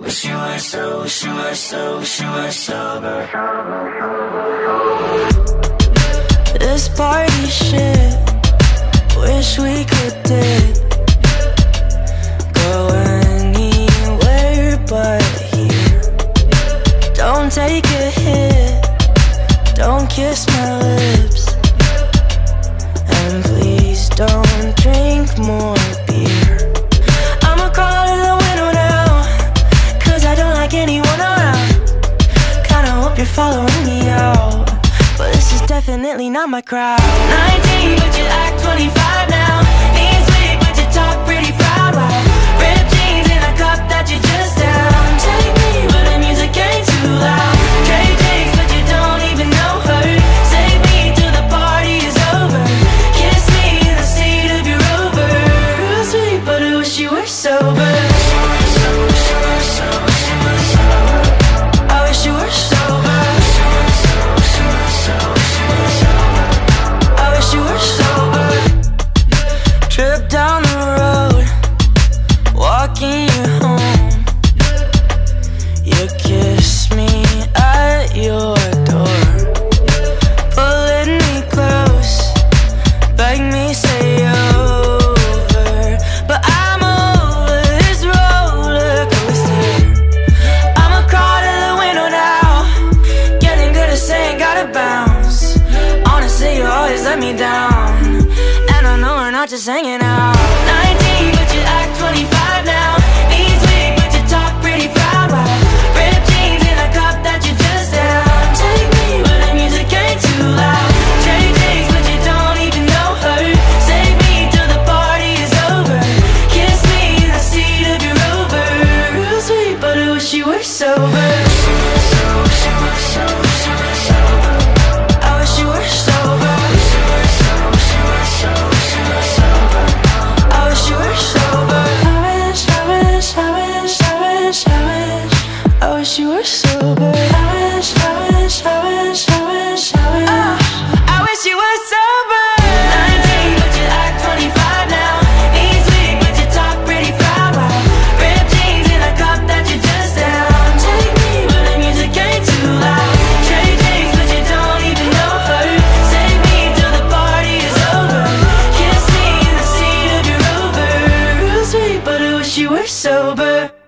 Wish you were so, wish you were so, wish you were sober. This party shit. Wish we could dip. Go anywhere but here. Don't take a hit. Don't kiss my lips. And please don't drink more following me out. But this is definitely not my crowd. 19, but you act 25 now. Knees weak, but you talk pretty proud. Wow. Ripped jeans in a cup that you just down. Take me, but the music ain't too loud. But you don't even know her. Save me till the party is over. Kiss me in the seat of your rover. Real sweet, but I wish you were sober. Let me down. And I know we're not just hanging out. sober.